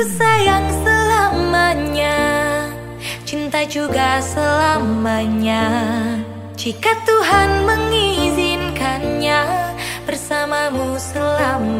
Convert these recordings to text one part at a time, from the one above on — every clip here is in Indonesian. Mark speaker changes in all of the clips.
Speaker 1: ku sayang selamanya Cinta juga selamanya. Jika Tuhan mengizinkannya Bersamamu selamanya.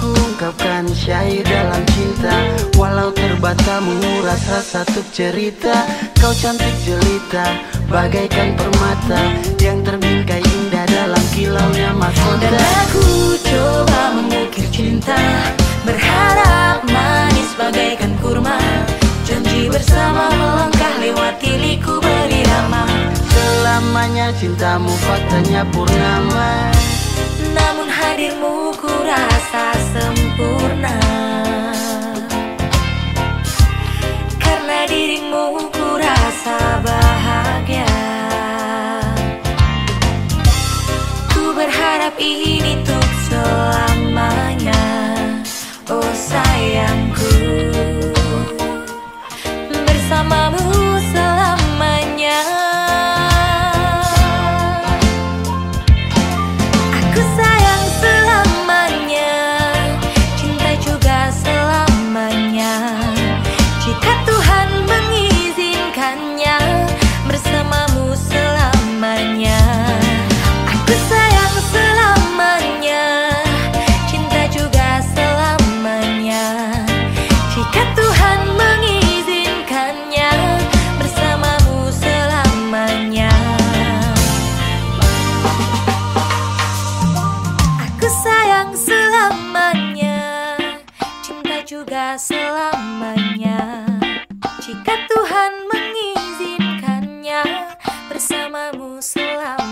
Speaker 2: ungkapkan syair dalam cinta. Walau terbatamu rasa satu cerita. Kau cantik jelita bagaikan permata Yang terbingkai indah dalam kilaunya mahkota.
Speaker 1: Dan aku coba mengukir cinta Berharap manis bagaikan kurma. Janji bersama melangkah lewati liku berirama
Speaker 2: Selamanya cintamu faktanya purnama.
Speaker 1: Namun hadirmu ku rasa sempurna. Karena dirimu ku rasa bahagia. Ku berharap ini untuk selamanya. Oh sayangku Bersamamu juga selamanya. Jika Tuhan mengizinkannya Bersamamu selalu